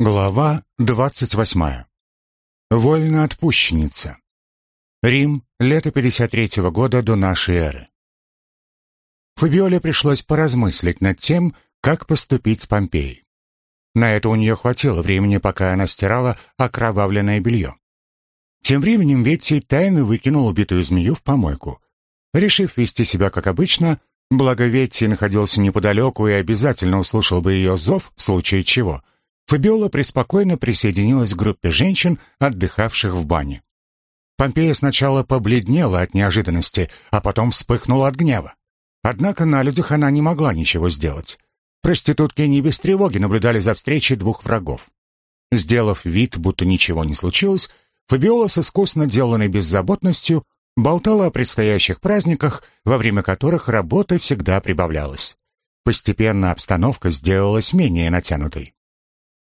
Глава двадцать восьмая. Вольноотпущенница. Рим, лето 53-го года до нашей эры. Фабиоле пришлось поразмыслить над тем, как поступить с Помпеей. На это у нее хватило времени, пока она стирала окровавленное белье. Тем временем Ветти тайно выкинул убитую змею в помойку. Решив вести себя как обычно, благо Ветти находился неподалеку и обязательно услышал бы ее зов в случае чего — Фабиола преспокойно присоединилась к группе женщин, отдыхавших в бане. Помпея сначала побледнела от неожиданности, а потом вспыхнула от гнева. Однако на людях она не могла ничего сделать. Проститутки не без тревоги наблюдали за встречей двух врагов. Сделав вид, будто ничего не случилось, Фабиола с искусно деланной беззаботностью болтала о предстоящих праздниках, во время которых работы всегда прибавлялось. Постепенно обстановка сделалась менее натянутой.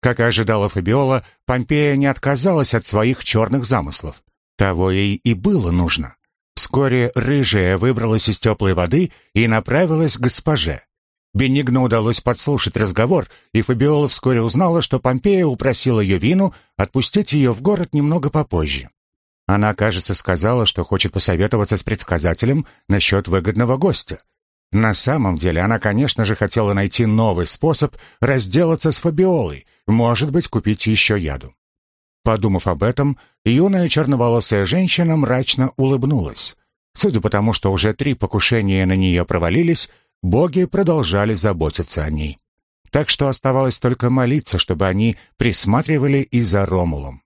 Как и ожидала Фабиола, Помпея не отказалась от своих черных замыслов. Того ей и было нужно. Вскоре рыжая выбралась из теплой воды и направилась к госпоже. Бенигну удалось подслушать разговор, и Фабиола вскоре узнала, что Помпея упросила ее вину отпустить ее в город немного попозже. Она, кажется, сказала, что хочет посоветоваться с предсказателем насчет выгодного гостя. На самом деле она, конечно же, хотела найти новый способ разделаться с Фабиолой, может быть, купить еще яду. Подумав об этом, юная черноволосая женщина мрачно улыбнулась. Судя по тому, что уже три покушения на нее провалились, боги продолжали заботиться о ней. Так что оставалось только молиться, чтобы они присматривали и за Ромулом.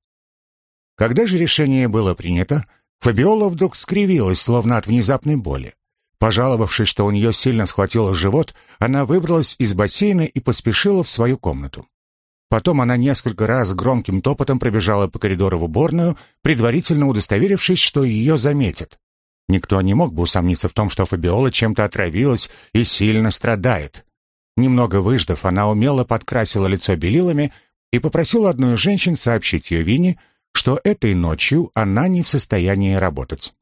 Когда же решение было принято, Фабиола вдруг скривилась, словно от внезапной боли. Пожаловавшись, что у нее сильно схватило живот, она выбралась из бассейна и поспешила в свою комнату. Потом она несколько раз громким топотом пробежала по коридору в уборную, предварительно удостоверившись, что ее заметят. Никто не мог бы усомниться в том, что Фабиола чем-то отравилась и сильно страдает. Немного выждав, она умело подкрасила лицо белилами и попросила одну из женщин сообщить ее Вине, что этой ночью она не в состоянии работать.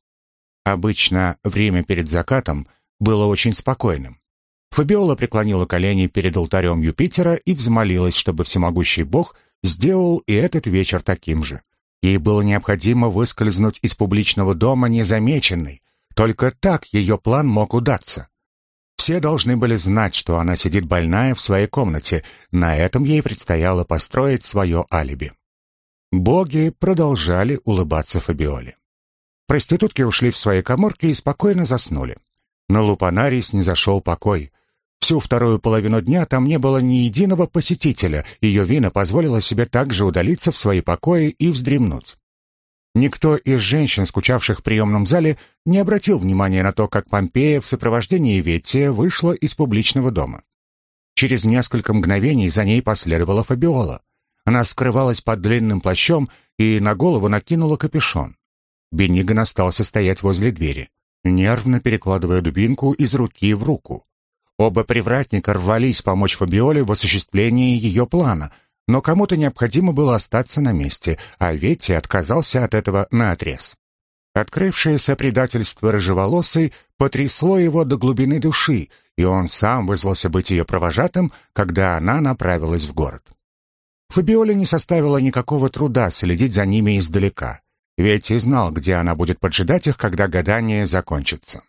Обычно время перед закатом было очень спокойным. Фабиола преклонила колени перед алтарем Юпитера и взмолилась, чтобы всемогущий бог сделал и этот вечер таким же. Ей было необходимо выскользнуть из публичного дома незамеченной. Только так ее план мог удаться. Все должны были знать, что она сидит больная в своей комнате. На этом ей предстояло построить свое алиби. Боги продолжали улыбаться Фабиоле. Проститутки ушли в свои коморки и спокойно заснули. На Лупанарис не зашел покой. Всю вторую половину дня там не было ни единого посетителя, ее вина позволила себе также удалиться в свои покои и вздремнуть. Никто из женщин, скучавших в приемном зале, не обратил внимания на то, как Помпея в сопровождении Веттия вышла из публичного дома. Через несколько мгновений за ней последовала Фабиола. Она скрывалась под длинным плащом и на голову накинула капюшон. Бенниган остался стоять возле двери, нервно перекладывая дубинку из руки в руку. Оба привратника рвались помочь Фабиоле в осуществлении ее плана, но кому-то необходимо было остаться на месте, а Ветти отказался от этого наотрез. Открывшееся предательство рыжеволосой потрясло его до глубины души, и он сам вызвался быть ее провожатым, когда она направилась в город. Фабиоле не составило никакого труда следить за ними издалека ведь и знал, где она будет поджидать их, когда гадание закончится.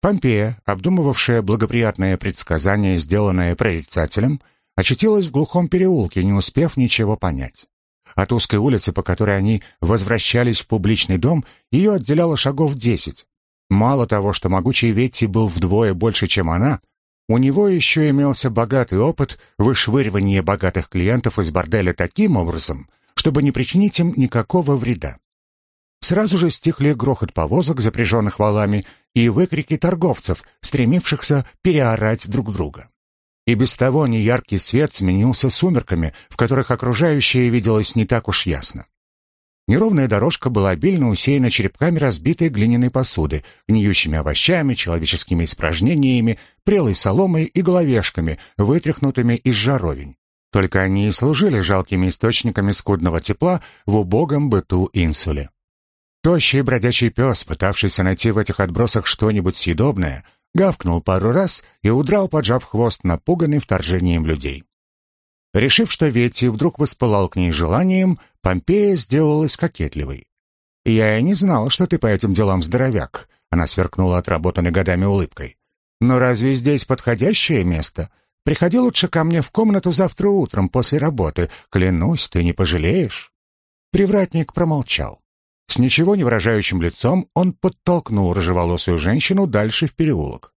Помпея, обдумывавшая благоприятное предсказание, сделанное прорицателем, очутилась в глухом переулке, не успев ничего понять. От узкой улицы, по которой они возвращались в публичный дом, ее отделяло шагов десять. Мало того, что могучий Ветти был вдвое больше, чем она, у него еще имелся богатый опыт вышвыривания богатых клиентов из борделя таким образом, чтобы не причинить им никакого вреда. Сразу же стихли грохот повозок, запряженных валами, и выкрики торговцев, стремившихся переорать друг друга. И без того неяркий свет сменился сумерками, в которых окружающее виделось не так уж ясно. Неровная дорожка была обильно усеяна черепками разбитой глиняной посуды, гниющими овощами, человеческими испражнениями, прелой соломой и головешками, вытряхнутыми из жаровень. Только они и служили жалкими источниками скудного тепла в убогом быту инсуле. Тощий бродячий пес, пытавшийся найти в этих отбросах что-нибудь съедобное, гавкнул пару раз и удрал, поджав хвост, напуганный вторжением людей. Решив, что Ветти вдруг воспылал к ней желанием, Помпея сделалась кокетливой. «Я и не знала, что ты по этим делам здоровяк», — она сверкнула отработанной годами улыбкой. «Но разве здесь подходящее место? Приходи лучше ко мне в комнату завтра утром после работы. Клянусь, ты не пожалеешь». Привратник промолчал. С ничего не выражающим лицом он подтолкнул рыжеволосую женщину дальше в переулок.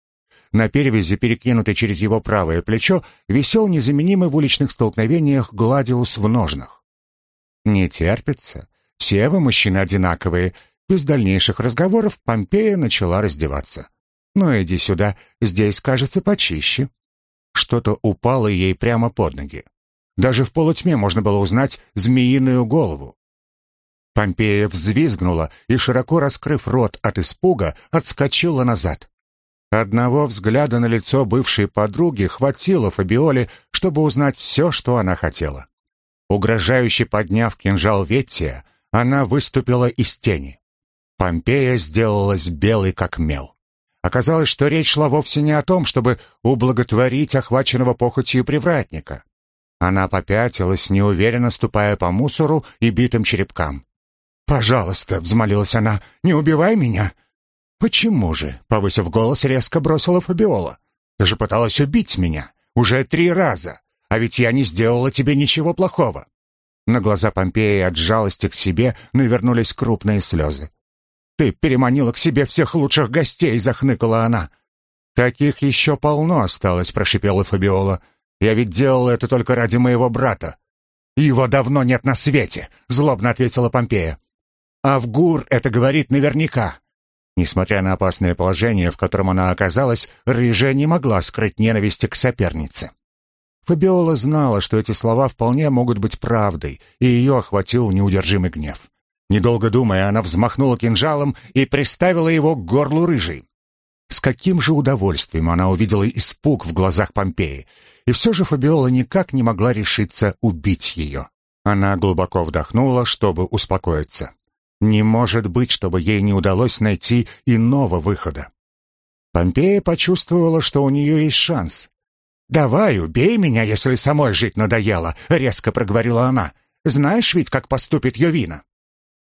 На перевязи, перекинутой через его правое плечо, висел незаменимый в уличных столкновениях гладиус в ножнах. «Не терпится. Все вы мужчины одинаковые». Без дальнейших разговоров Помпея начала раздеваться. «Ну, иди сюда, здесь, кажется, почище». Что-то упало ей прямо под ноги. Даже в полутьме можно было узнать змеиную голову. Помпея взвизгнула и, широко раскрыв рот от испуга, отскочила назад. Одного взгляда на лицо бывшей подруги хватило Фабиоле, чтобы узнать все, что она хотела. Угрожающе подняв кинжал Веттия, она выступила из тени. Помпея сделалась белой, как мел. Оказалось, что речь шла вовсе не о том, чтобы ублаготворить охваченного похотью привратника. Она попятилась, неуверенно ступая по мусору и битым черепкам. «Пожалуйста», — взмолилась она, — «не убивай меня. «Почему же?» — повысив голос, резко бросила Фабиола. «Ты же пыталась убить меня. Уже три раза. А ведь я не сделала тебе ничего плохого». На глаза Помпеи от жалости к себе навернулись крупные слезы. «Ты переманила к себе всех лучших гостей!» — захныкала она. «Таких еще полно осталось», — прошипела Фабиола. «Я ведь делала это только ради моего брата». «Его давно нет на свете», — злобно ответила Помпея. «Авгур это говорит наверняка. Несмотря на опасное положение, в котором она оказалась, Рыжая не могла скрыть ненависти к сопернице. Фабиола знала, что эти слова вполне могут быть правдой, и ее охватил неудержимый гнев. Недолго думая, она взмахнула кинжалом и приставила его к горлу Рыжей. С каким же удовольствием она увидела испуг в глазах Помпеи, и все же Фабиола никак не могла решиться убить ее. Она глубоко вдохнула, чтобы успокоиться. Не может быть, чтобы ей не удалось найти иного выхода. Помпея почувствовала, что у нее есть шанс. «Давай, убей меня, если самой жить надоело», — резко проговорила она. «Знаешь ведь, как поступит Йовина?»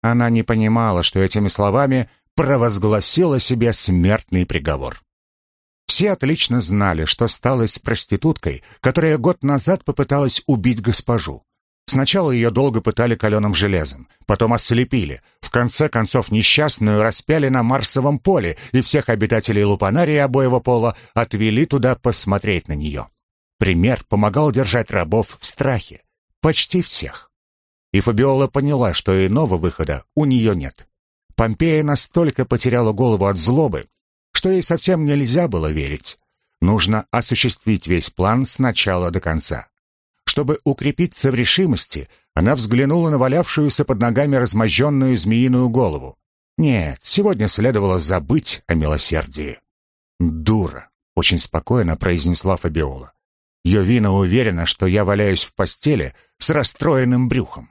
Она не понимала, что этими словами провозгласила себе смертный приговор. Все отлично знали, что стало с проституткой, которая год назад попыталась убить госпожу. Сначала ее долго пытали каленым железом, потом ослепили. В конце концов несчастную распяли на Марсовом поле, и всех обитателей Лупанарии обоего пола отвели туда посмотреть на нее. Пример помогал держать рабов в страхе. Почти всех. И Фабиола поняла, что иного выхода у нее нет. Помпея настолько потеряла голову от злобы, что ей совсем нельзя было верить. Нужно осуществить весь план с начала до конца. Чтобы укрепиться в решимости, она взглянула на валявшуюся под ногами размозженную змеиную голову. Нет, сегодня следовало забыть о милосердии. «Дура», — очень спокойно произнесла Фабиола. «Йовина уверена, что я валяюсь в постели с расстроенным брюхом».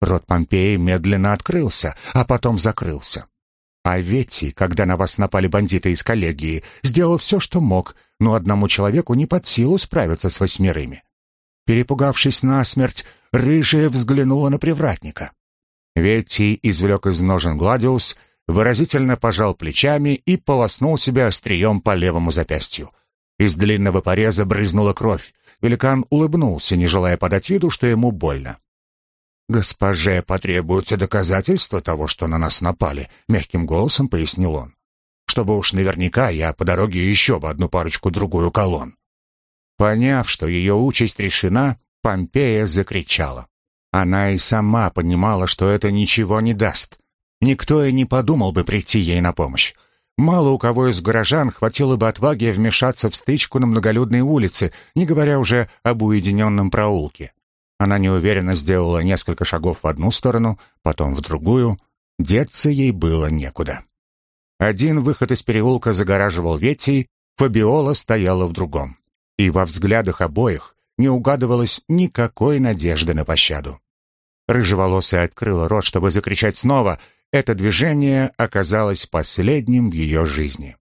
Рот Помпеи медленно открылся, а потом закрылся. А ведь, когда на вас напали бандиты из коллегии, сделал все, что мог, но одному человеку не под силу справиться с восьмерыми. Перепугавшись насмерть, рыжая взглянула на привратника. Ветти извлек из ножен Гладиус, выразительно пожал плечами и полоснул себя острием по левому запястью. Из длинного пореза брызнула кровь. Великан улыбнулся, не желая подать виду, что ему больно. «Госпоже потребуются доказательства того, что на нас напали», — мягким голосом пояснил он. «Чтобы уж наверняка я по дороге еще бы одну парочку-другую колонн». Поняв, что ее участь решена, Помпея закричала. Она и сама понимала, что это ничего не даст. Никто и не подумал бы прийти ей на помощь. Мало у кого из горожан хватило бы отваги вмешаться в стычку на многолюдной улице, не говоря уже об уединенном проулке. Она неуверенно сделала несколько шагов в одну сторону, потом в другую. Деться ей было некуда. Один выход из переулка загораживал Ветти, Фабиола стояла в другом и во взглядах обоих не угадывалось никакой надежды на пощаду. Рыжеволосая открыла рот, чтобы закричать снова. Это движение оказалось последним в ее жизни.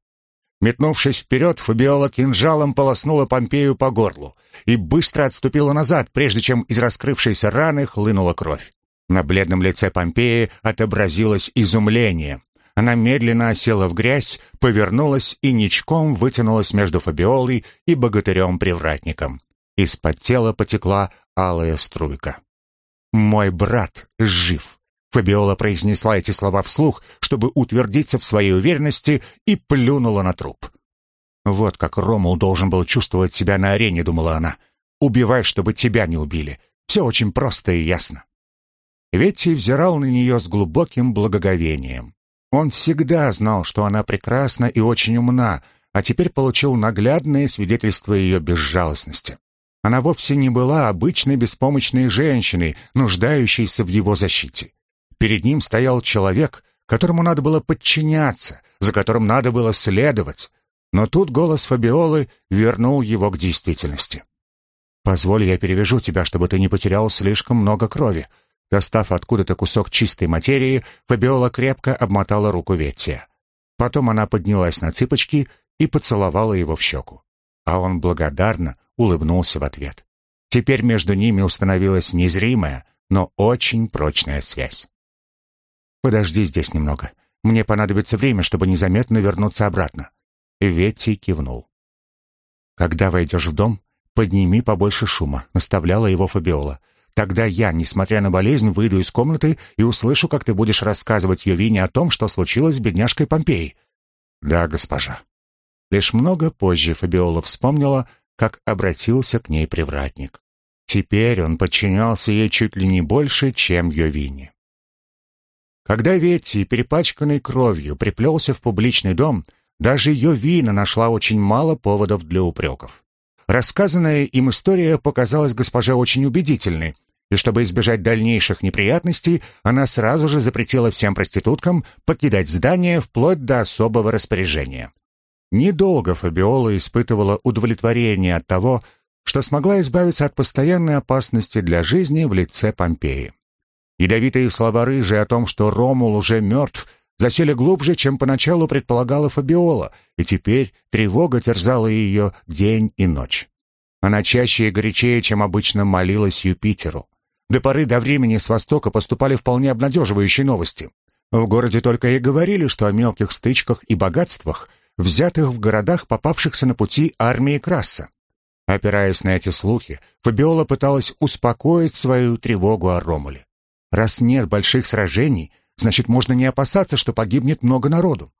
Метнувшись вперед, Фабиола кинжалом полоснула Помпею по горлу и быстро отступила назад, прежде чем из раскрывшейся раны хлынула кровь. На бледном лице Помпеи отобразилось изумление. Она медленно осела в грязь, повернулась и ничком вытянулась между Фабиолой и богатырем-привратником. Из-под тела потекла алая струйка. «Мой брат жив!» Фабиола произнесла эти слова вслух, чтобы утвердиться в своей уверенности, и плюнула на труп. «Вот как Ромул должен был чувствовать себя на арене», — думала она. «Убивай, чтобы тебя не убили. Все очень просто и ясно». Ветти взирал на нее с глубоким благоговением. Он всегда знал, что она прекрасна и очень умна, а теперь получил наглядное свидетельство ее безжалостности. Она вовсе не была обычной беспомощной женщиной, нуждающейся в его защите. Перед ним стоял человек, которому надо было подчиняться, за которым надо было следовать. Но тут голос Фабиолы вернул его к действительности. «Позволь, я перевяжу тебя, чтобы ты не потерял слишком много крови». Достав откуда-то кусок чистой материи, Фабиола крепко обмотала руку Веттия. Потом она поднялась на цыпочки и поцеловала его в щеку. А он благодарно улыбнулся в ответ. Теперь между ними установилась незримая, но очень прочная связь. «Подожди здесь немного. Мне понадобится время, чтобы незаметно вернуться обратно». Ветти кивнул. «Когда войдешь в дом, подними побольше шума», — наставляла его Фабиола. «Тогда я, несмотря на болезнь, выйду из комнаты и услышу, как ты будешь рассказывать Йовине о том, что случилось с бедняжкой Помпеей». «Да, госпожа». Лишь много позже Фабиола вспомнила, как обратился к ней привратник. Теперь он подчинялся ей чуть ли не больше, чем Йовине. Когда Ветти, перепачканный кровью, приплелся в публичный дом, даже ее вина нашла очень мало поводов для упреков. Рассказанная им история показалась госпоже очень убедительной, и чтобы избежать дальнейших неприятностей, она сразу же запретила всем проституткам покидать здание вплоть до особого распоряжения. Недолго Фабиола испытывала удовлетворение от того, что смогла избавиться от постоянной опасности для жизни в лице Помпеи. Ядовитые слова рыжи о том, что Ромул уже мертв, засели глубже, чем поначалу предполагала Фабиола, и теперь тревога терзала ее день и ночь. Она чаще и горячее, чем обычно, молилась Юпитеру. До поры до времени с востока поступали вполне обнадеживающие новости. В городе только и говорили, что о мелких стычках и богатствах, взятых в городах, попавшихся на пути армии Краса. Опираясь на эти слухи, Фабиола пыталась успокоить свою тревогу о Ромуле. Раз нет больших сражений, значит, можно не опасаться, что погибнет много народу.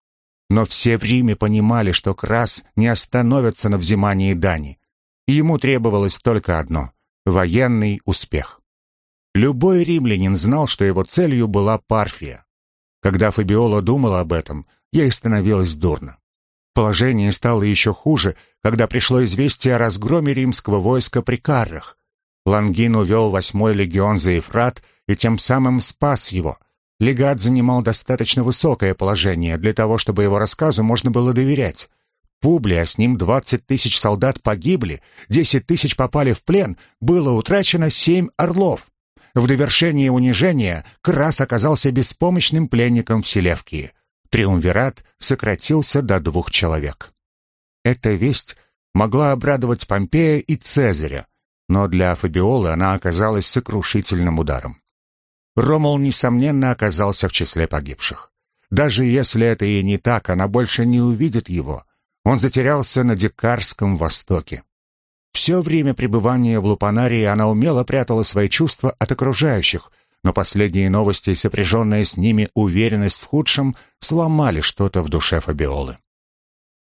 Но все в Риме понимали, что Крас не остановится на взимании дани. Ему требовалось только одно — военный успех. Любой римлянин знал, что его целью была Парфия. Когда Фабиола думала об этом, ей становилось дурно. Положение стало еще хуже, когда пришло известие о разгроме римского войска при Каррах. Лангин увел восьмой легион за Ефрат и тем самым спас его. Легат занимал достаточно высокое положение для того, чтобы его рассказу можно было доверять. Публия, с ним 20 тысяч солдат погибли, 10 тысяч попали в плен, было утрачено 7 орлов. В довершение унижения Крас оказался беспомощным пленником в Селевкии. Триумвират сократился до двух человек. Эта весть могла обрадовать Помпея и Цезаря, но для Фабиолы она оказалась сокрушительным ударом. Ромул, несомненно, оказался в числе погибших. Даже если это и не так, она больше не увидит его. Он затерялся на Дикарском Востоке. Все время пребывания в Лупанарии она умело прятала свои чувства от окружающих, но последние новости и сопряженная с ними уверенность в худшем сломали что-то в душе Фабиолы.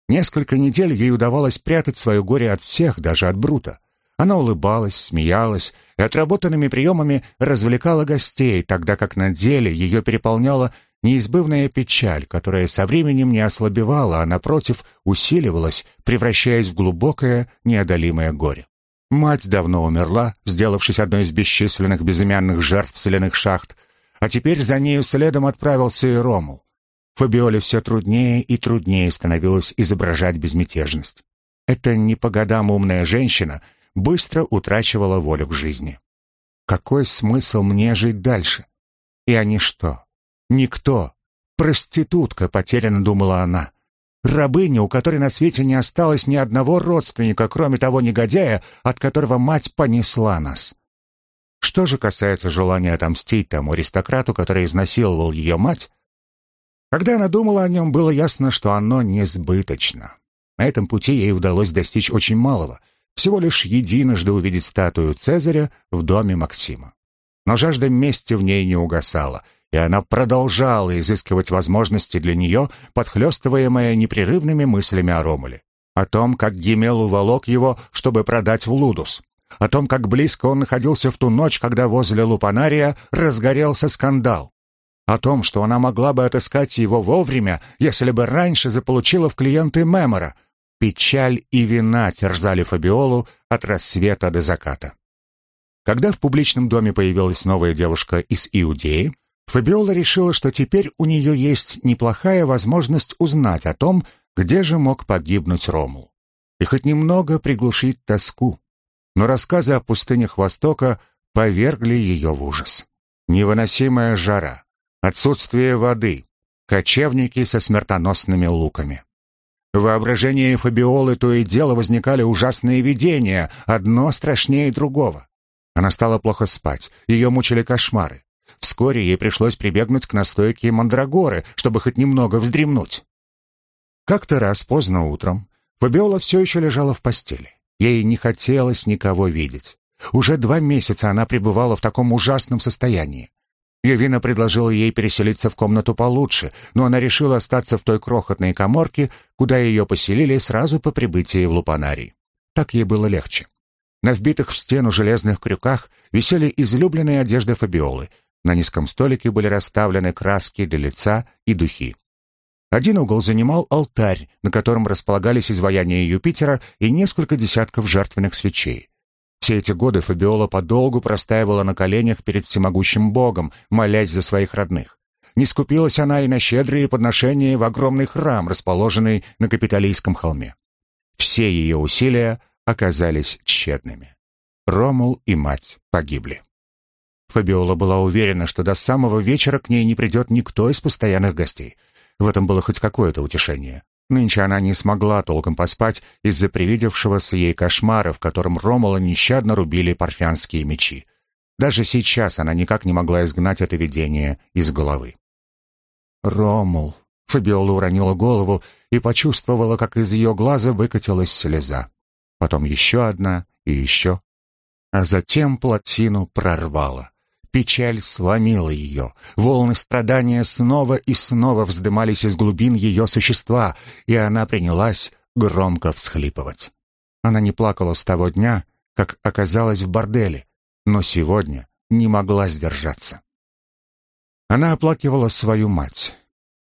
Несколько недель ей удавалось прятать свое горе от всех, даже от Брута. Она улыбалась, смеялась и отработанными приемами развлекала гостей, тогда как на деле ее переполняла неизбывная печаль, которая со временем не ослабевала, а, напротив, усиливалась, превращаясь в глубокое, неодолимое горе. Мать давно умерла, сделавшись одной из бесчисленных безымянных жертв соляных шахт, а теперь за нею следом отправился и Ромул. Фабиоле все труднее и труднее становилось изображать безмятежность. Эта не по годам умная женщина быстро утрачивала волю к жизни. Какой смысл мне жить дальше? И они что? Никто. Проститутка, потерянно думала она. рабыня, у которой на свете не осталось ни одного родственника, кроме того негодяя, от которого мать понесла нас. Что же касается желания отомстить тому аристократу, который изнасиловал ее мать, когда она думала о нем, было ясно, что оно несбыточно. На этом пути ей удалось достичь очень малого, всего лишь единожды увидеть статую Цезаря в доме Максима. Но жажда мести в ней не угасала, и она продолжала изыскивать возможности для нее, подхлестываемая непрерывными мыслями о Ромуле. О том, как Гемел уволок его, чтобы продать в Лудус. О том, как близко он находился в ту ночь, когда возле Лупанария разгорелся скандал. О том, что она могла бы отыскать его вовремя, если бы раньше заполучила в клиенты Мемора. Печаль и вина терзали Фабиолу от рассвета до заката. Когда в публичном доме появилась новая девушка из Иудеи, Фабиола решила, что теперь у нее есть неплохая возможность узнать о том, где же мог погибнуть Ромул, и хоть немного приглушить тоску. Но рассказы о пустынях Востока повергли ее в ужас. Невыносимая жара, отсутствие воды, кочевники со смертоносными луками. Воображении Фабиолы то и дело возникали ужасные видения, одно страшнее другого. Она стала плохо спать, ее мучили кошмары. Вскоре ей пришлось прибегнуть к настойке мандрагоры, чтобы хоть немного вздремнуть. Как-то раз поздно утром Фабиола все еще лежала в постели. Ей не хотелось никого видеть. Уже два месяца она пребывала в таком ужасном состоянии. Евина предложила ей переселиться в комнату получше, но она решила остаться в той крохотной коморке, куда ее поселили сразу по прибытии в Лупанарий. Так ей было легче. На вбитых в стену железных крюках висели излюбленные одежды Фабиолы, на низком столике были расставлены краски для лица и духи. Один угол занимал алтарь, на котором располагались изваяния Юпитера и несколько десятков жертвенных свечей. Все эти годы Фабиола подолгу простаивала на коленях перед всемогущим Богом, молясь за своих родных. Не скупилась она и на щедрые подношения в огромный храм, расположенный на Капитолийском холме. Все ее усилия оказались тщетными. Ромул и мать погибли. Фабиола была уверена, что до самого вечера к ней не придет никто из постоянных гостей. В этом было хоть какое-то утешение. Нынче она не смогла толком поспать из-за привидевшегося ей кошмара, в котором Ромула нещадно рубили парфянские мечи. Даже сейчас она никак не могла изгнать это видение из головы. «Ромул!» — Фабиола уронила голову и почувствовала, как из ее глаза выкатилась слеза. Потом еще одна и еще. А затем плотину прорвала. Печаль сломила ее. Волны страдания снова и снова вздымались из глубин ее существа, и она принялась громко всхлипывать. Она не плакала с того дня, как оказалась в борделе, но сегодня не могла сдержаться. Она оплакивала свою мать,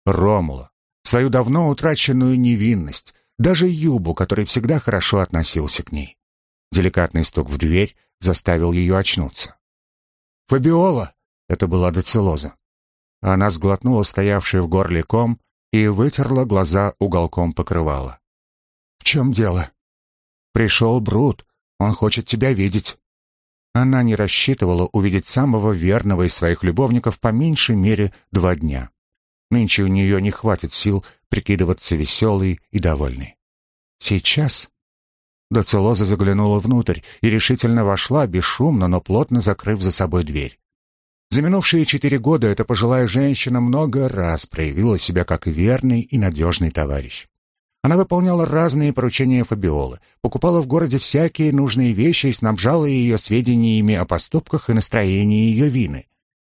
Ромула, свою давно утраченную невинность, даже Юбу, который всегда хорошо относился к ней. Деликатный стук в дверь заставил ее очнуться. «Фабиола!» — это была доцелоза. Она сглотнула стоявший в горле ком и вытерла глаза уголком покрывала. «В чем дело?» «Пришел Брут. Он хочет тебя видеть». Она не рассчитывала увидеть самого верного из своих любовников по меньшей мере два дня. Нынче у нее не хватит сил прикидываться веселой и довольной. Сейчас Доцелоза заглянула внутрь и решительно вошла, бесшумно, но плотно закрыв за собой дверь. За минувшие четыре года эта пожилая женщина много раз проявила себя как верный и надежный товарищ. Она выполняла разные поручения Фабиолы, покупала в городе всякие нужные вещи и снабжала ее сведениями о поступках и настроении ее вины.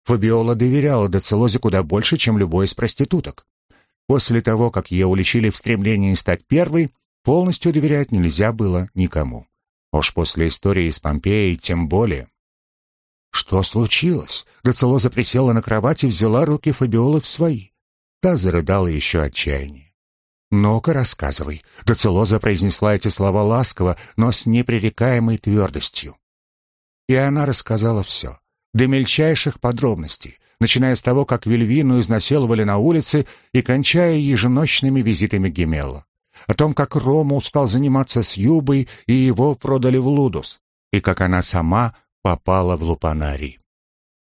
Фабиола доверяла Доцелозе куда больше, чем любой из проституток. После того, как ее уличили в стремлении стать первой, Полностью доверять нельзя было никому. Уж после истории с Помпеей тем более. Что случилось? Доцелоза присела на кровать и взяла руки Фабиолы в свои. Та зарыдала еще отчаяние. «Ну-ка, рассказывай». Доцелоза произнесла эти слова ласково, но с непререкаемой твердостью. И она рассказала все, до мельчайших подробностей, начиная с того, как Вильвину изнасиловали на улице и кончая еженочными визитами Гемелла о том, как Рома устал заниматься с Юбой и его продали в Лудус, и как она сама попала в Лупанарий.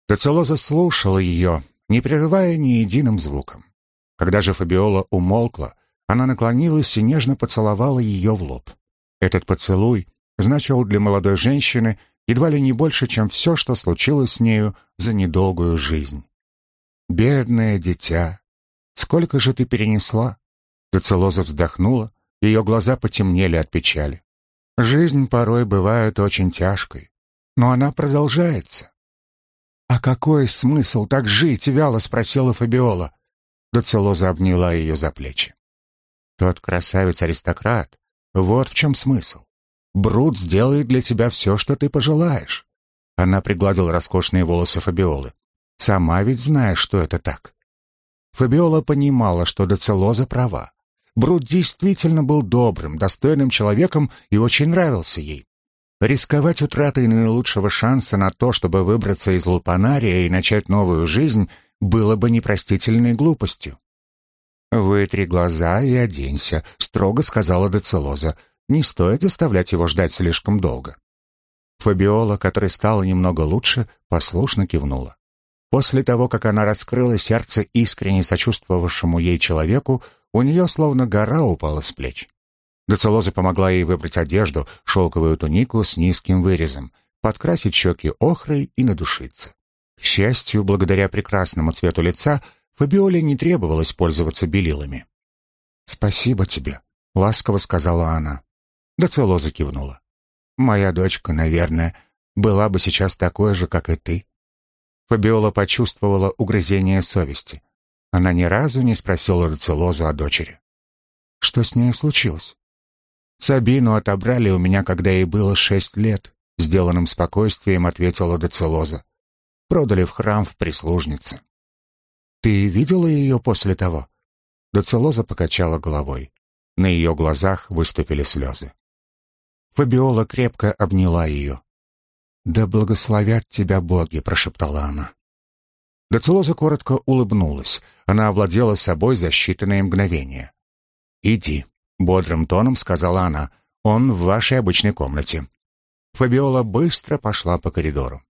Доцелоза слушала ее, не прерывая ни единым звуком. Когда же Фабиола умолкла, она наклонилась и нежно поцеловала ее в лоб. Этот поцелуй значил для молодой женщины едва ли не больше, чем все, что случилось с нею за недолгую жизнь. «Бедное дитя! Сколько же ты перенесла?» Доцелоза вздохнула, ее глаза потемнели от печали. «Жизнь порой бывает очень тяжкой, но она продолжается». «А какой смысл так жить?» — вяло спросила Фабиола. Доцелоза обняла ее за плечи. «Тот красавец-аристократ, вот в чем смысл. Брут сделает для тебя все, что ты пожелаешь». Она пригладила роскошные волосы Фабиолы. «Сама ведь знаешь, что это так». Фабиола понимала, что Доцелоза права. Брут действительно был добрым, достойным человеком и очень нравился ей. Рисковать утратой наилучшего шанса на то, чтобы выбраться из Лупанария и начать новую жизнь, было бы непростительной глупостью. «Вытри глаза и оденься», — строго сказала Децелоза. «Не стоит заставлять его ждать слишком долго». Фабиола, которой стало немного лучше, послушно кивнула. После того, как она раскрыла сердце искренне сочувствовавшему ей человеку, у нее словно гора упала с плеч. Доцелоза помогла ей выбрать одежду, шелковую тунику с низким вырезом, подкрасить щеки охрой и надушиться. К счастью, благодаря прекрасному цвету лица, Фабиоле не требовалось пользоваться белилами. «Спасибо тебе», — ласково сказала она. Доцелоза кивнула. «Моя дочка, наверное, была бы сейчас такой же, как и ты». Фабиола почувствовала угрызение совести. Она ни разу не спросила Доцелозу о дочери. «Что с ней случилось?» «Сабину отобрали у меня, когда ей было шесть лет», — сделанным спокойствием ответила Доцелоза. «Продали в храм в прислужнице». «Ты видела ее после того?» Доцелоза покачала головой. На ее глазах выступили слезы. Фабиола крепко обняла ее. «Да благословят тебя боги», — прошептала она. Доцелоза коротко улыбнулась. Она овладела собой за считанные мгновения. «Иди», — бодрым тоном сказала она. «Он в вашей обычной комнате». Фабиола быстро пошла по коридору.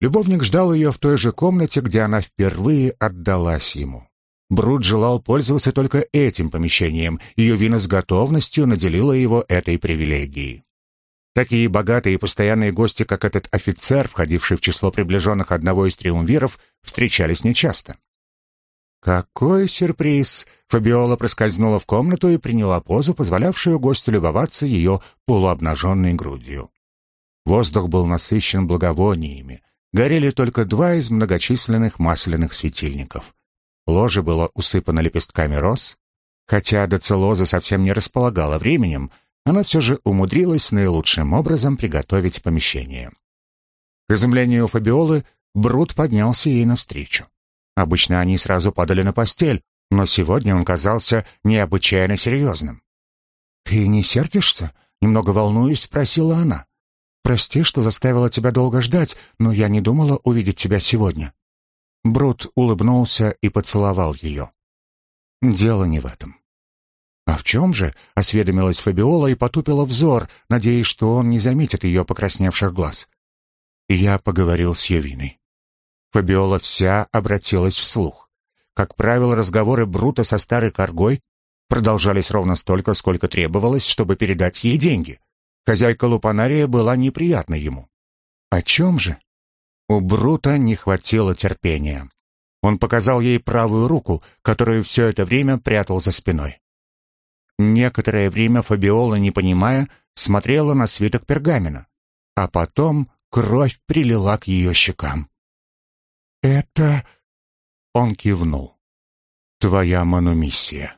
Любовник ждал ее в той же комнате, где она впервые отдалась ему. Брут желал пользоваться только этим помещением, ее вина с готовностью наделила его этой привилегией. Такие богатые и постоянные гости, как этот офицер, входивший в число приближенных одного из триумвиров, встречались нечасто. Какой сюрприз! Фабиола проскользнула в комнату и приняла позу, позволявшую гостю любоваться ее полуобнаженной грудью. Воздух был насыщен благовониями. Горели только два из многочисленных масляных светильников. Ложе было усыпано лепестками роз. Хотя Доцелоза совсем не располагала временем, она все же умудрилась наилучшим образом приготовить помещение. К изумлению Фабиолы Брут поднялся ей навстречу. Обычно они сразу падали на постель, но сегодня он казался необычайно серьезным. «Ты не сердишься?» — немного волнуюсь, спросила она. «Прости, что заставила тебя долго ждать, но я не думала увидеть тебя сегодня». Брут улыбнулся и поцеловал ее. «Дело не в этом». «А в чем же?» — осведомилась Фабиола и потупила взор, надеясь, что он не заметит ее покрасневших глаз. Я поговорил с Евиной. Фабиола вся обратилась вслух. Как правило, разговоры Брута со старой коргой продолжались ровно столько, сколько требовалось, чтобы передать ей деньги. Хозяйка Лупанария была неприятна ему. О чем же? У Брута не хватило терпения. Он показал ей правую руку, которую все это время прятал за спиной. Некоторое время Фабиола, не понимая, смотрела на свиток пергамена, а потом кровь прилила к ее щекам. «Это...» Он кивнул. «Твоя манумиссия».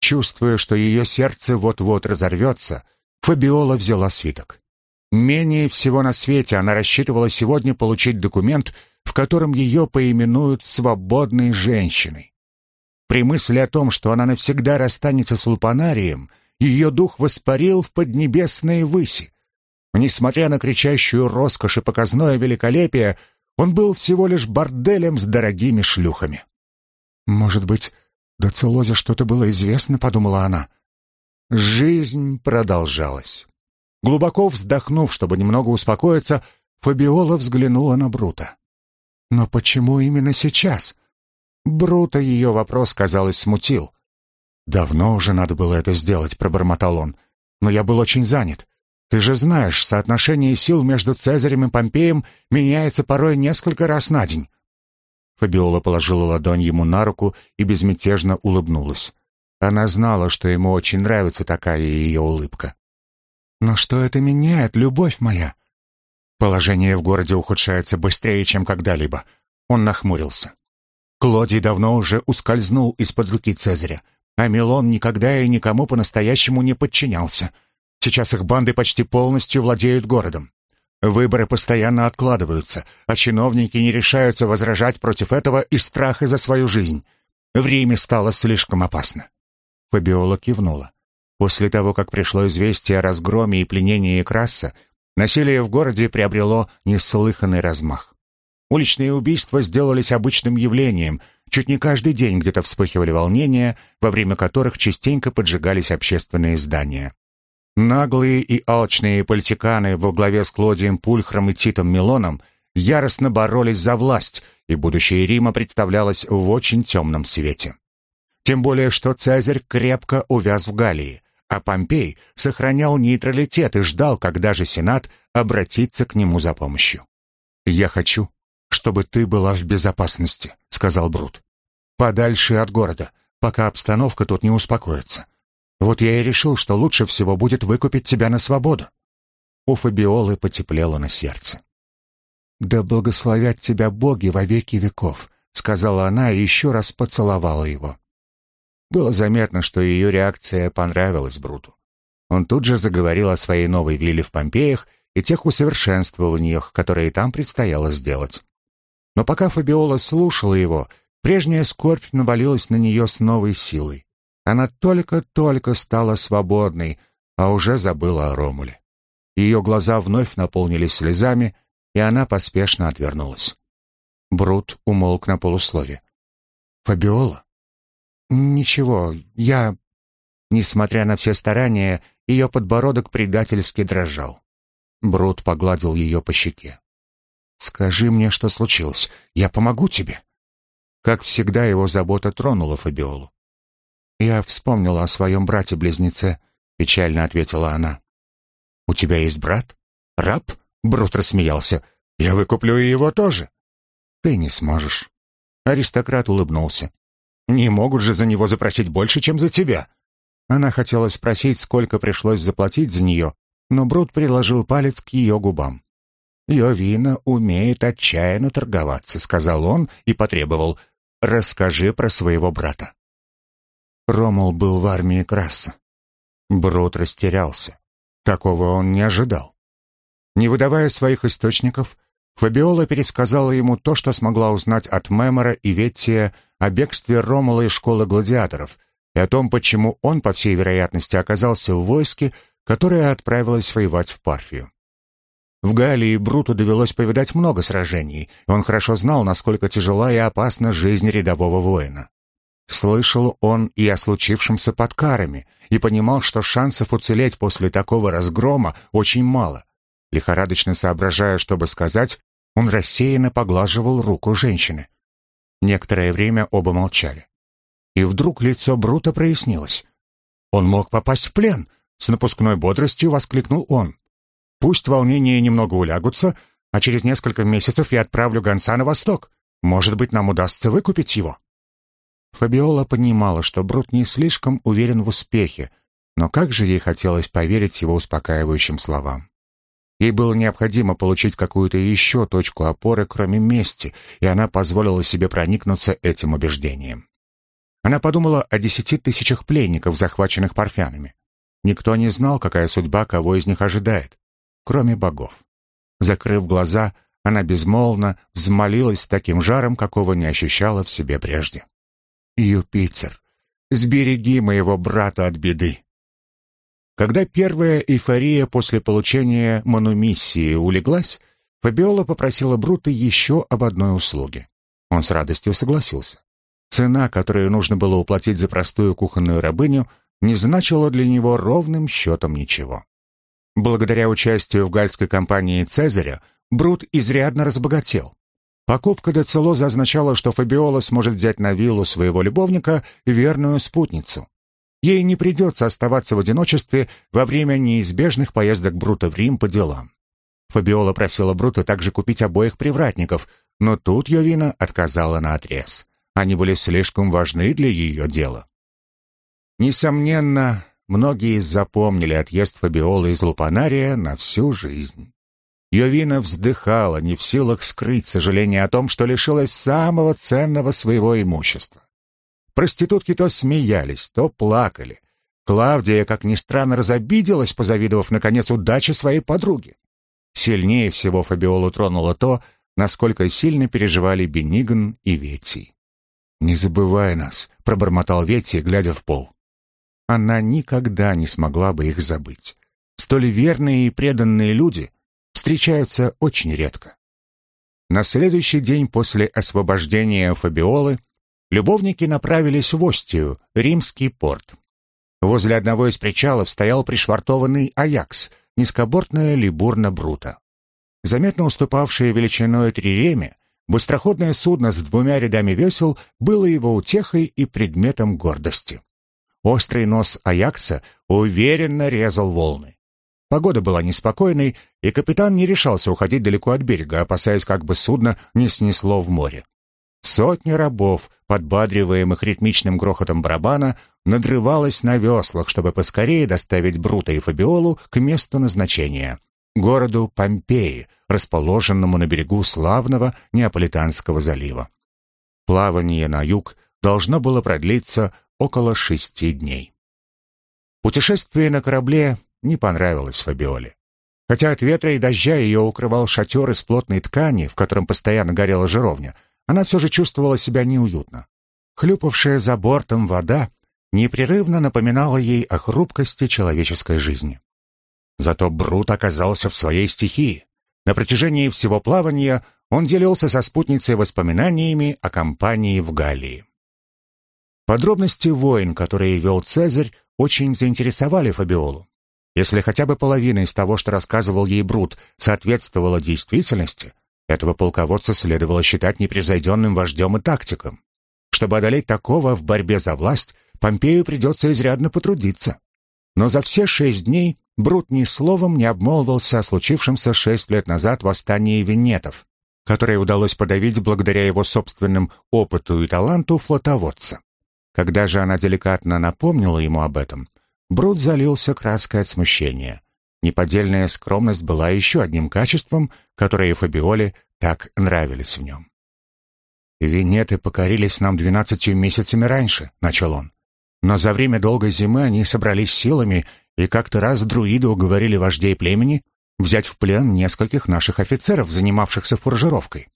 Чувствуя, что ее сердце вот-вот разорвется, Фабиола взяла свиток. Менее всего на свете она рассчитывала сегодня получить документ, в котором ее поименуют свободной женщиной. При мысли о том, что она навсегда расстанется с Лупанарием, ее дух воспарил в поднебесные выси. Несмотря на кричащую роскошь и показное великолепие, он был всего лишь борделем с дорогими шлюхами. «Может быть, до Целозе что-то было известно?» — подумала она. Жизнь продолжалась. Глубоко вздохнув, чтобы немного успокоиться, Фабиола взглянула на Брута. «Но почему именно сейчас?» Брута ее вопрос, казалось, смутил. «Давно уже надо было это сделать», — пробормотал он. «Но я был очень занят. Ты же знаешь, соотношение сил между Цезарем и Помпеем меняется порой несколько раз на день». Фабиола положила ладонь ему на руку и безмятежно улыбнулась. Она знала, что ему очень нравится такая ее улыбка. «Но что это меняет, любовь моя?» Положение в городе ухудшается быстрее, чем когда-либо. Он нахмурился. Клодий давно уже ускользнул из-под руки Цезаря, а Милон никогда и никому по-настоящему не подчинялся. Сейчас их банды почти полностью владеют городом. Выборы постоянно откладываются, а чиновники не решаются возражать против этого из страха за свою жизнь. В Риме стало слишком опасно. Фабиола кивнула. После того, как пришло известие о разгроме и пленении Краса, насилие в городе приобрело неслыханный размах. Уличные убийства сделались обычным явлением. Чуть не каждый день где-то вспыхивали волнения, во время которых частенько поджигались общественные здания. Наглые и алчные политиканы во главе с Клодием Пульхром и Титом Милоном яростно боролись за власть, и будущее Рима представлялось в очень темном свете. Тем более, что Цезарь крепко увяз в Галлии, а Помпей сохранял нейтралитет и ждал, когда же Сенат обратится к нему за помощью. «Я хочу, чтобы ты была в безопасности», — сказал Брут. «Подальше от города, пока обстановка тут не успокоится. Вот я и решил, что лучше всего будет выкупить тебя на свободу». У Фабиолы потеплело на сердце. «Да благословят тебя боги во веки веков», — сказала она и еще раз поцеловала его. Было заметно, что ее реакция понравилась Бруту. Он тут же заговорил о своей новой вилле в Помпеях и тех усовершенствованиях, которые там предстояло сделать. Но пока Фабиола слушала его, прежняя скорбь навалилась на нее с новой силой. Она только-только стала свободной, а уже забыла о Ромуле. Ее глаза вновь наполнились слезами, и она поспешно отвернулась. Брут умолк на полуслове. «Фабиола?» «Ничего, я...» Несмотря на все старания, ее подбородок предательски дрожал. Брут погладил ее по щеке. Скажи мне, что случилось. Я помогу тебе. Как всегда, его забота тронула Фабиолу. Я вспомнила о своем брате-близнеце, печально ответила она. У тебя есть брат? Раб? Брут рассмеялся. Я выкуплю и его тоже. Ты не сможешь. Аристократ улыбнулся. Не могут же за него запросить больше, чем за тебя. Она хотела спросить, сколько пришлось заплатить за нее, но Брут приложил палец к ее губам. «Йовина умеет отчаянно торговаться», — сказал он и потребовал. «Расскажи про своего брата». Ромул был в армии Краса. Брут растерялся. Такого он не ожидал. Не выдавая своих источников, Фабиола пересказала ему то, что смогла узнать от Мемора и Веттия о бегстве Ромула из школы гладиаторов и о том, почему он, по всей вероятности, оказался в войске, которое отправилось воевать в Парфию. В Галлии Бруту довелось повидать много сражений, и он хорошо знал, насколько тяжела и опасна жизнь рядового воина. Слышал он и о случившемся под карами, и понимал, что шансов уцелеть после такого разгрома очень мало. Лихорадочно соображая, чтобы сказать, он рассеянно поглаживал руку женщины. Некоторое время оба молчали. И вдруг лицо Брута прояснилось. Он мог попасть в плен, с напускной бодростью воскликнул он. Пусть волнения немного улягутся, а через несколько месяцев я отправлю гонца на восток. Может быть, нам удастся выкупить его». Фабиола понимала, что Брут не слишком уверен в успехе, но как же ей хотелось поверить его успокаивающим словам. Ей было необходимо получить какую-то еще точку опоры, кроме мести, и она позволила себе проникнуться этим убеждением. Она подумала о десяти тысячах пленников, захваченных парфянами. Никто не знал, какая судьба кого из них ожидает кроме богов. Закрыв глаза, она безмолвно взмолилась с таким жаром, какого не ощущала в себе прежде. «Юпитер, сбереги моего брата от беды!» Когда первая эйфория после получения манумиссии улеглась, Фабиола попросила Брута еще об одной услуге. Он с радостью согласился. Цена, которую нужно было уплатить за простую кухонную рабыню, не значила для него ровным счетом ничего. Благодаря участию в гальской кампании Цезаря Брут изрядно разбогател. Покупка Децелоза означала, что Фабиола сможет взять на виллу своего любовника верную спутницу. Ей не придется оставаться в одиночестве во время неизбежных поездок Брута в Рим по делам. Фабиола просила Брута также купить обоих привратников, но тут Йовина отказала наотрез. Они были слишком важны для ее дела. Несомненно, многие запомнили отъезд Фабиолы из Лупанария на всю жизнь. Йовина вздыхала, не в силах скрыть сожаление о том, что лишилась самого ценного своего имущества. Проститутки то смеялись, то плакали. Клавдия, как ни странно, разобиделась, позавидовав, наконец, удаче своей подруги. Сильнее всего Фабиолу тронуло то, насколько сильно переживали Бениган и Ветти. «Не забывай нас», — пробормотал Ветти, глядя в пол. Она никогда не смогла бы их забыть. Столь верные и преданные люди встречаются очень редко. На следующий день после освобождения Фабиолы любовники направились в Остию, римский порт. Возле одного из причалов стоял пришвартованный Аякс, низкобортная либурна Брута. Заметно уступавшее величиной Триреме, быстроходное судно с двумя рядами весел было его утехой и предметом гордости. Острый нос Аякса уверенно резал волны. Погода была неспокойной, и капитан не решался уходить далеко от берега, опасаясь, как бы судно не снесло в море. Сотни рабов, подбадриваемых ритмичным грохотом барабана, надрывалось на веслах, чтобы поскорее доставить Брута и Фабиолу к месту назначения — городу Помпеи, расположенному на берегу славного Неаполитанского залива. Плавание на юг должно было продлиться около шести дней. Путешествие на корабле не понравилось Фабиоле. Хотя от ветра и дождя ее укрывал шатер из плотной ткани, в котором постоянно горела жировня, она все же чувствовала себя неуютно. Хлюпавшая за бортом вода непрерывно напоминала ей о хрупкости человеческой жизни. Зато Брут оказался в своей стихии. На протяжении всего плавания он делился со спутницей воспоминаниями о кампании в Галлии. Подробности войн, которые вел Цезарь, очень заинтересовали Фабиолу. Если хотя бы половина из того, что рассказывал ей Брут, соответствовала действительности, этого полководца следовало считать непревзойденным вождем и тактиком. Чтобы одолеть такого в борьбе за власть, Помпею придется изрядно потрудиться. Но за все шесть дней Брут ни словом не обмолвился о случившемся шесть лет назад восстании венетов, которое удалось подавить благодаря его собственным опыту и таланту флотоводца. Когда же она деликатно напомнила ему об этом, Брут залился краской от смущения. Неподдельная скромность была еще одним качеством, которое Фабиоле так нравились в нем. «Венеты покорились нам двенадцатью месяцами раньше», — начал он. «Но за время долгой зимы они собрались силами, и как-то раз друиды уговорили вождей племени взять в плен нескольких наших офицеров, занимавшихся фуржировкой.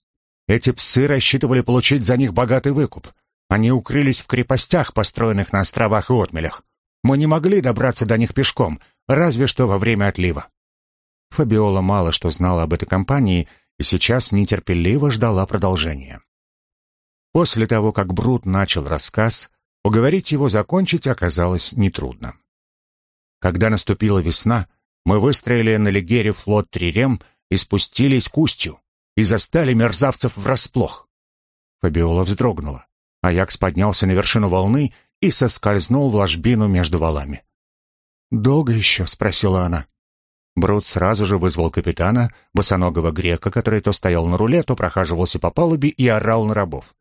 Эти псы рассчитывали получить за них богатый выкуп. Они укрылись в крепостях, построенных на островах и отмелях. Мы не могли добраться до них пешком, разве что во время отлива. Фабиола мало что знала об этой компании и сейчас нетерпеливо ждала продолжения. После того, как Брут начал рассказ, уговорить его закончить оказалось нетрудно. Когда наступила весна, мы выстроили на Легере флот Трирем и спустились к устью, и застали мерзавцев врасплох. Фабиола вздрогнула. Аякс поднялся на вершину волны и соскользнул в ложбину между валами. «Долго еще?» — спросила она. Брут сразу же вызвал капитана, босоногого грека, который то стоял на руле, то прохаживался по палубе и орал на рабов.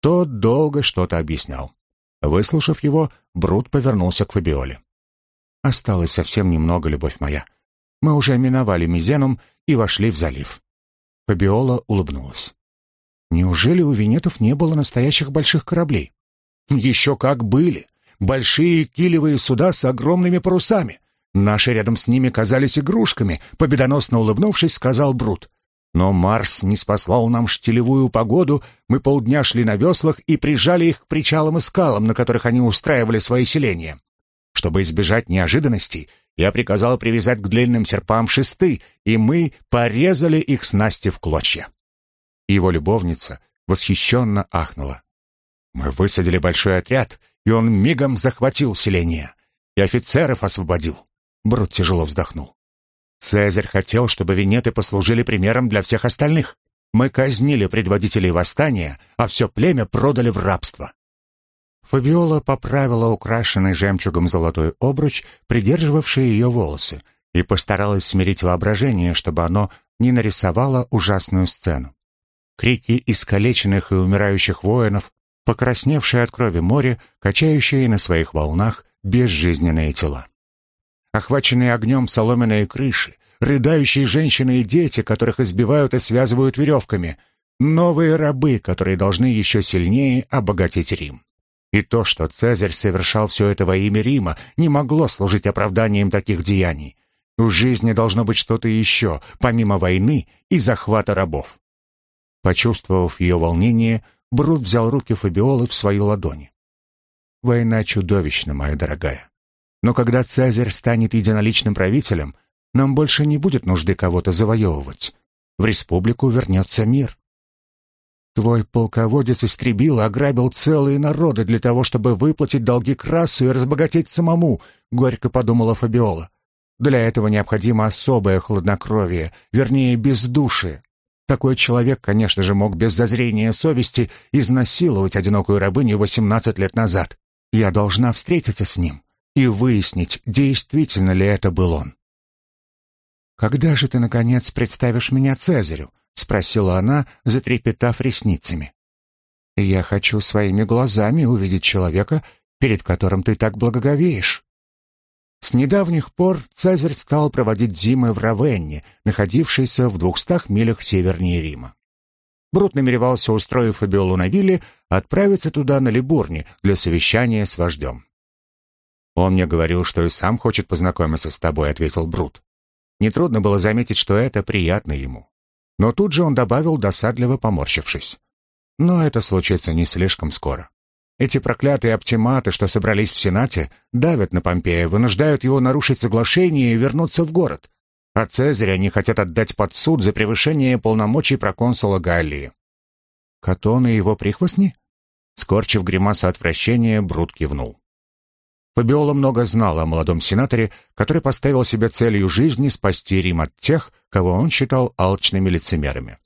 Тот долго что-то объяснял. Выслушав его, Брут повернулся к Фабиоле. «Осталось совсем немного, любовь моя. Мы уже миновали Мизенум и вошли в залив». Фабиола улыбнулась. «Неужели у венетов не было настоящих больших кораблей?» «Еще как были. Большие килевые суда с огромными парусами. Наши рядом с ними казались игрушками, победоносно улыбнувшись, сказал Брут. Но Марс не спаслал нам штилевую погоду, мы полдня шли на веслах и прижали их к причалам и скалам, на которых они устраивали свои селения. Чтобы избежать неожиданностей, я приказал привязать к длинным серпам шесты, и мы порезали их снасти в клочья. Его любовница восхищенно ахнула. Мы высадили большой отряд, и он мигом захватил селение. И офицеров освободил. Брут тяжело вздохнул. Цезарь хотел, чтобы венеты послужили примером для всех остальных. Мы казнили предводителей восстания, а все племя продали в рабство. Фабиола поправила украшенный жемчугом золотой обруч, придерживавший ее волосы, и постаралась смирить воображение, чтобы оно не нарисовало ужасную сцену. Крики искалеченных и умирающих воинов, покрасневшие от крови море, качающие на своих волнах безжизненные тела. Охваченные огнем соломенные крыши, рыдающие женщины и дети, которых избивают и связывают веревками, новые рабы, которые должны еще сильнее обогатить Рим. И то, что Цезарь совершал все это во имя Рима, не могло служить оправданием таких деяний. В жизни должно быть что-то еще, помимо войны и захвата рабов. Почувствовав ее волнение, Брут взял руки Фабиолы в свои ладони. «Война чудовищна, моя дорогая. Но когда Цезарь станет единоличным правителем, нам больше не будет нужды кого-то завоевывать. В республику вернется мир. Твой полководец истребил и ограбил целые народы для того, чтобы выплатить долги Красу и разбогатеть самому, горько подумала Фабиола. Для этого необходимо особое хладнокровие, вернее, бездушие. Такой человек, конечно же, мог без зазрения совести изнасиловать одинокую рабыню 18 лет назад. Я должна встретиться с ним и выяснить, действительно ли это был он. «Когда же ты, наконец, представишь меня Цезарю?» — спросила она, затрепетав ресницами. «Я хочу своими глазами увидеть человека, перед которым ты так благоговеешь». С недавних пор Цезарь стал проводить зимы в Равенне, находившейся в двухстах милях севернее Рима. Брут намеревался, устроив Фабиолу на вилле, отправиться туда на Либурне для совещания с вождем. «Он мне говорил, что и сам хочет познакомиться с тобой», — ответил Брут. Нетрудно было заметить, что это приятно ему. Но тут же он добавил, досадливо поморщившись. Но это случится не слишком скоро. Эти проклятые оптиматы, что собрались в Сенате, давят на Помпея, вынуждают его нарушить соглашение и вернуться в город. А Цезаря они хотят отдать под суд за превышение полномочий проконсула Галлии. Катон и его прихвостни? Скорчив гримасу отвращения, Брут кивнул. Фабиола много знала о молодом сенаторе, который поставил себе целью жизни спасти Рим от тех, кого он считал алчными лицемерами.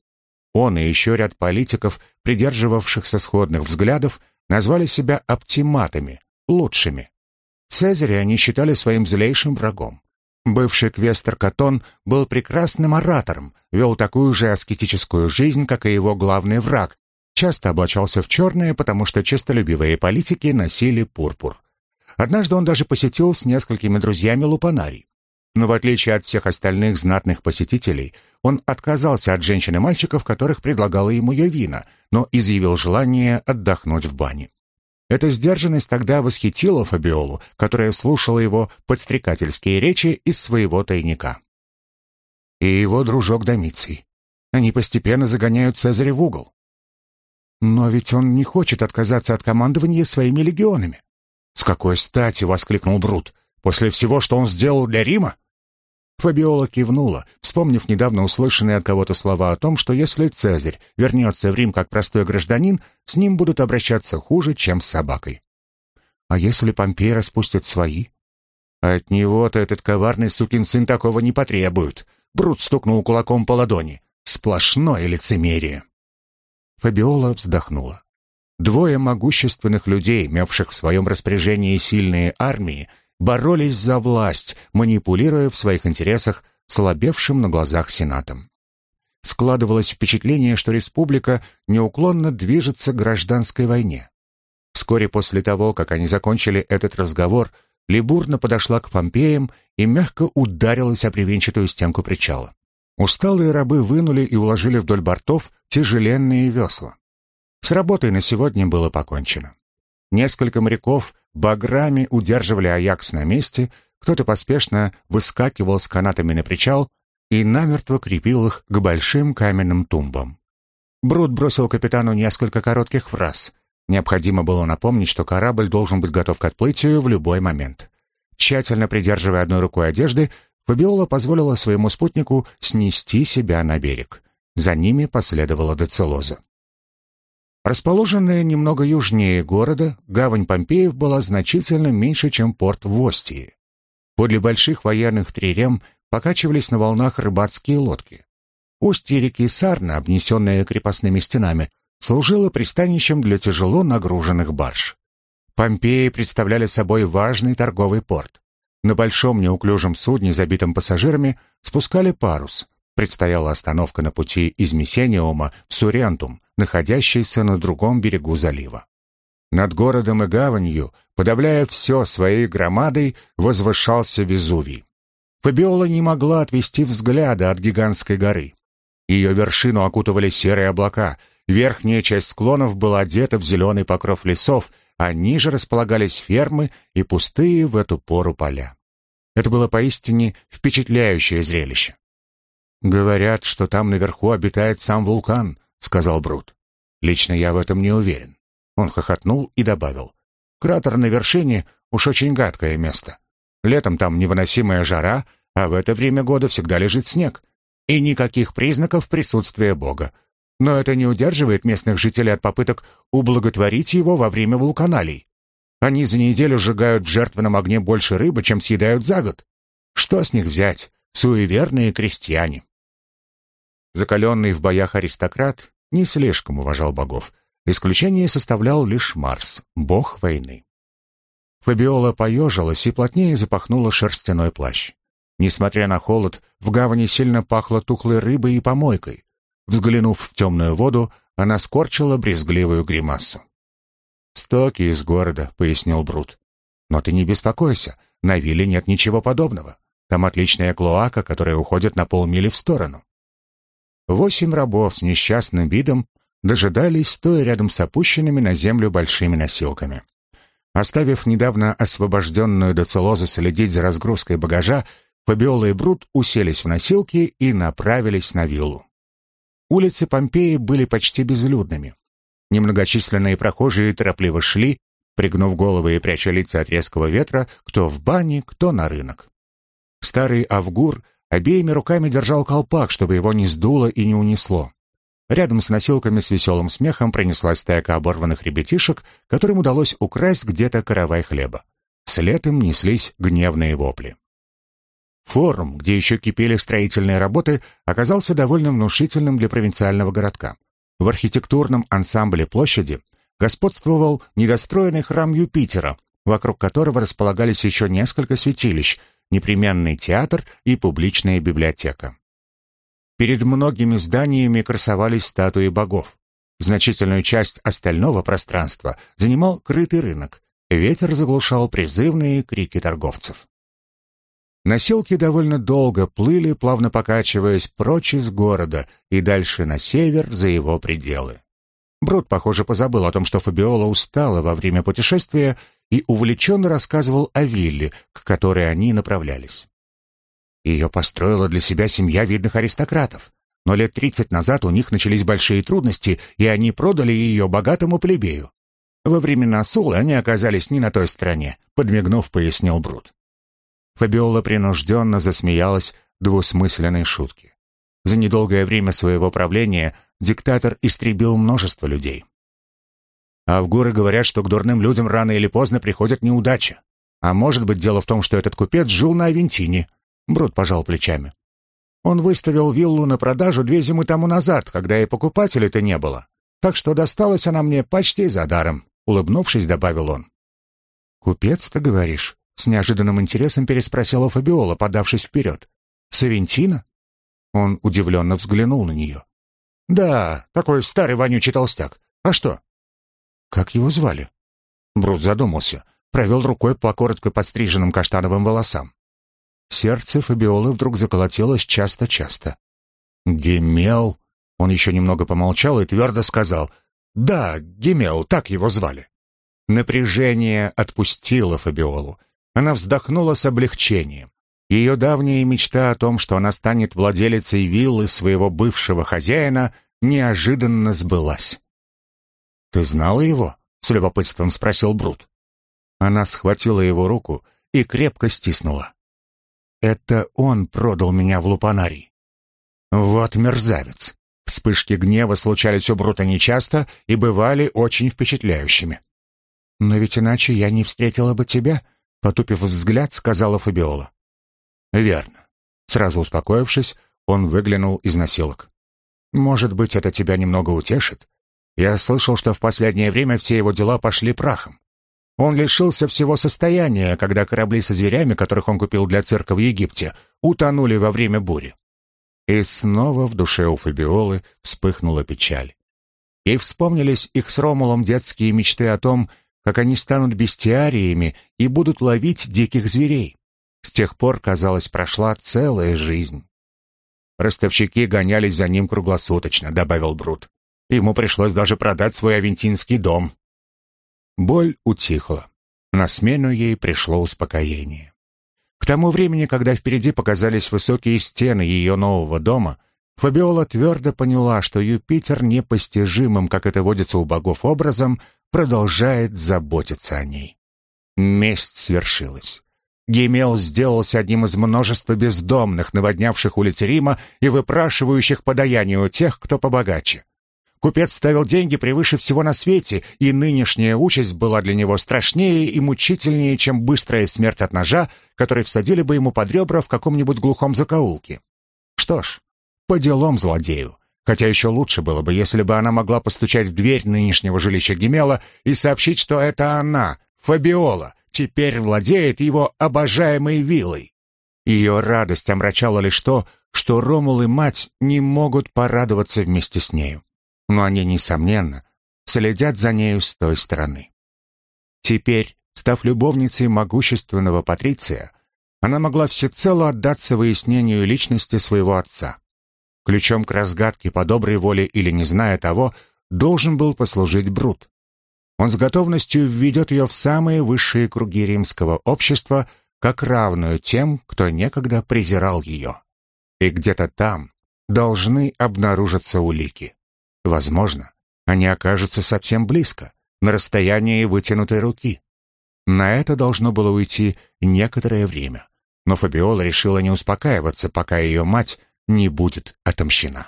Он и еще ряд политиков, придерживавшихся сходных взглядов, назвали себя оптиматами, лучшими. Цезаря они считали своим злейшим врагом. Бывший квестер Катон был прекрасным оратором, вел такую же аскетическую жизнь, как и его главный враг, часто облачался в черное, потому что честолюбивые политики носили пурпур. Однажды он даже посетил с несколькими друзьями Лупанарий. Но в отличие от всех остальных знатных посетителей, он отказался от женщин и мальчиков, которых предлагала ему Йовина, но изъявил желание отдохнуть в бане. Эта сдержанность тогда восхитила Фабиолу, которая слушала его подстрекательские речи из своего тайника. И его дружок Домиций. Они постепенно загоняют Цезаря в угол. Но ведь он не хочет отказаться от командования своими легионами. «С какой стати?» — воскликнул Брут. «После всего, что он сделал для Рима?» Фабиола кивнула, вспомнив недавно услышанные от кого-то слова о том, что если Цезарь вернется в Рим как простой гражданин, с ним будут обращаться хуже, чем с собакой. А если Помпей распустит свои? От него-то этот коварный сукин сын такого не потребует. Брут стукнул кулаком по ладони. Сплошное лицемерие. Фабиола вздохнула. Двое могущественных людей, имевших в своем распоряжении сильные армии, боролись за власть, манипулируя в своих интересах слабевшим на глазах Сенатом. Складывалось впечатление, что республика неуклонно движется к гражданской войне. Вскоре после того, как они закончили этот разговор, Либурна подошла к Помпеям и мягко ударилась о привинчатую стенку причала. Усталые рабы вынули и уложили вдоль бортов тяжеленные весла. С работой на сегодня было покончено. Несколько моряков баграми удерживали Аякс на месте, кто-то поспешно выскакивал с канатами на причал и намертво крепил их к большим каменным тумбам. Брут бросил капитану несколько коротких фраз. Необходимо было напомнить, что корабль должен быть готов к отплытию в любой момент. Тщательно придерживая одной рукой одежды, Фабиола позволила своему спутнику снести себя на берег. За ними последовала Децелоза. Расположенная немного южнее города, гавань Помпеев была значительно меньше, чем порт в Остии. Подле больших военных трирем покачивались на волнах рыбацкие лодки. Устье реки Сарна, обнесенное крепостными стенами, служило пристанищем для тяжело нагруженных барж. Помпеи представляли собой важный торговый порт. На большом неуклюжем судне, забитом пассажирами, спускали парус. Предстояла остановка на пути из Мессениума в Сурентум, находящийся на другом берегу залива. Над городом и гаванью, подавляя все своей громадой, возвышался Везувий. Фабиола не могла отвести взгляда от гигантской горы. Ее вершину окутывали серые облака, верхняя часть склонов была одета в зеленый покров лесов, а ниже располагались фермы и пустые в эту пору поля. Это было поистине впечатляющее зрелище. «Говорят, что там наверху обитает сам вулкан», — сказал Брут. «Лично я в этом не уверен». Он хохотнул и добавил. «Кратер на вершине уж очень гадкое место. Летом там невыносимая жара, а в это время года всегда лежит снег. И никаких признаков присутствия Бога. Но это не удерживает местных жителей от попыток ублаготворить его во время вулканалий. Они за неделю сжигают в жертвенном огне больше рыбы, чем съедают за год. Что с них взять? Суеверные крестьяне. Закаленный в боях аристократ не слишком уважал богов. Исключение составлял лишь Марс, бог войны. Фабиола поежилась и плотнее запахнула шерстяной плащ. Несмотря на холод, в гавани сильно пахло тухлой рыбой и помойкой. Взглянув в темную воду, она скорчила брезгливую гримасу. «Стоки из города», — пояснил Брут. «Но ты не беспокойся, на вилле нет ничего подобного. Там отличная клоака, которая уходит на полмили в сторону». Восемь рабов с несчастным видом дожидались, стоя рядом с опущенными на землю большими носилками. Оставив недавно освобожденную доцелозу следить за разгрузкой багажа, Фабиола и Брут уселись в носилки и направились на виллу. Улицы Помпеи были почти безлюдными. Немногочисленные прохожие торопливо шли, пригнув головы и пряча лица от резкого ветра, кто в бане, кто на рынок. Старый Авгур обеими руками держал колпак, чтобы его не сдуло и не унесло. Рядом с носилками с веселым смехом пронеслась стайка оборванных ребятишек, которым удалось украсть где-то каравай хлеба. Вслед им неслись гневные вопли. Форум, где еще кипели строительные работы, оказался довольно внушительным для провинциального городка. В архитектурном ансамбле площади господствовал недостроенный храм Юпитера, вокруг которого располагались еще несколько святилищ, непременный театр и публичная библиотека. Перед многими зданиями красовались статуи богов. Значительную часть остального пространства занимал крытый рынок. Ветер заглушал призывные крики торговцев. Носилки довольно долго плыли, плавно покачиваясь прочь из города и дальше на север за его пределы. Брод, похоже, позабыл о том, что Фабиола устала во время путешествия и увлеченно рассказывал о вилле, к которой они направлялись. Ее построила для себя семья видных аристократов. Но лет тридцать назад у них начались большие трудности, и они продали ее богатому плебею. Во времена Сулы они оказались не на той стороне, подмигнув, пояснил Брут. Фабиола принужденно засмеялась двусмысленной шутки. За недолгое время своего правления диктатор истребил множество людей. Авгуры говорят, что к дурным людям рано или поздно приходят неудачи. А может быть, дело в том, что этот купец жил на Авентине. Брут пожал плечами. Он выставил виллу на продажу две зимы тому назад, когда и покупателей-то не было. Так что досталась она мне почти за даром, улыбнувшись, добавил он. Купец, ты говоришь? С неожиданным интересом переспросила Фабиола, подавшись вперед. «Савентина?» Он удивленно взглянул на нее. «Да, такой старый вонючий толстяк. А что?» «Как его звали?» Брут задумался, провел рукой по коротко подстриженным каштановым волосам. Сердце Фабиолы вдруг заколотилось часто-часто. «Гемел?» Он еще немного помолчал и твердо сказал. «Да, Гемел, так его звали». Напряжение отпустило Фабиолу. Она вздохнула с облегчением. Ее давняя мечта о том, что она станет владелицей виллы своего бывшего хозяина, неожиданно сбылась. «Ты знала его?» — с любопытством спросил Брут. Она схватила его руку и крепко стиснула. «Это он продал меня в лупанарий». «Вот мерзавец!» Вспышки гнева случались у Брута нечасто и бывали очень впечатляющими. «Но ведь иначе я не встретила бы тебя», Потупив взгляд, сказала Фабиола. «Верно». Сразу успокоившись, он выглянул из носилок. «Может быть, это тебя немного утешит? Я слышал, что в последнее время все его дела пошли прахом. Он лишился всего состояния, когда корабли со зверями, которых он купил для цирка в Египте, утонули во время бури. И снова в душе у Фабиолы вспыхнула печаль. Ей вспомнились их с Ромулом детские мечты о том, как они станут бестиариями и будут ловить диких зверей. С тех пор, казалось, прошла целая жизнь. Ростовщики гонялись за ним круглосуточно, добавил Брут. Ему пришлось даже продать свой авентинский дом. Боль утихла. На смену ей пришло успокоение. К тому времени, когда впереди показались высокие стены ее нового дома, Фабиола твердо поняла, что Юпитер непостижимым, как это водится у богов образом, продолжает заботиться о ней. Месть свершилась. Гемел сделался одним из множества бездомных, наводнявших улицы Рима и выпрашивающих подаяние у тех, кто побогаче. Купец ставил деньги превыше всего на свете, и нынешняя участь была для него страшнее и мучительнее, чем быстрая смерть от ножа, который всадили бы ему под ребра в каком-нибудь глухом закоулке. Что ж, по делам злодею. Хотя еще лучше было бы, если бы она могла постучать в дверь нынешнего жилища Гемела и сообщить, что это она, Фабиола, теперь владеет его обожаемой виллой. Ее радость омрачала лишь то, что Ромул и мать не могут порадоваться вместе с нею но они, несомненно, следят за нею с той стороны. Теперь, став любовницей могущественного Патриция, она могла всецело отдаться выяснению личности своего отца. Ключом к разгадке по доброй воле или не зная того, должен был послужить Брут. Он с готовностью введет ее в самые высшие круги римского общества, как равную тем, кто некогда презирал ее. И где-то там должны обнаружиться улики. Возможно, они окажутся совсем близко, на расстоянии вытянутой руки. На это должно было уйти некоторое время, но Фабиола решила не успокаиваться, пока ее мать не будет отомщена.